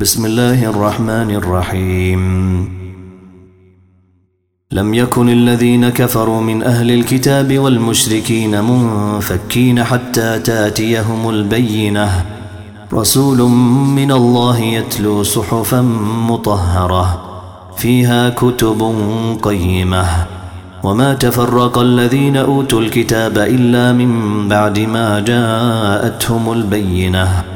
بسم الله الرحمن الرحيم لم يكن الذين كفروا من أهل الكتاب والمشركين منفكين حتى تاتيهم البينة رسول من الله يتلو صحفا مطهرة فيها كتب قيمة وما تفرق الذين أوتوا الكتاب إلا من بعد ما جاءتهم البينة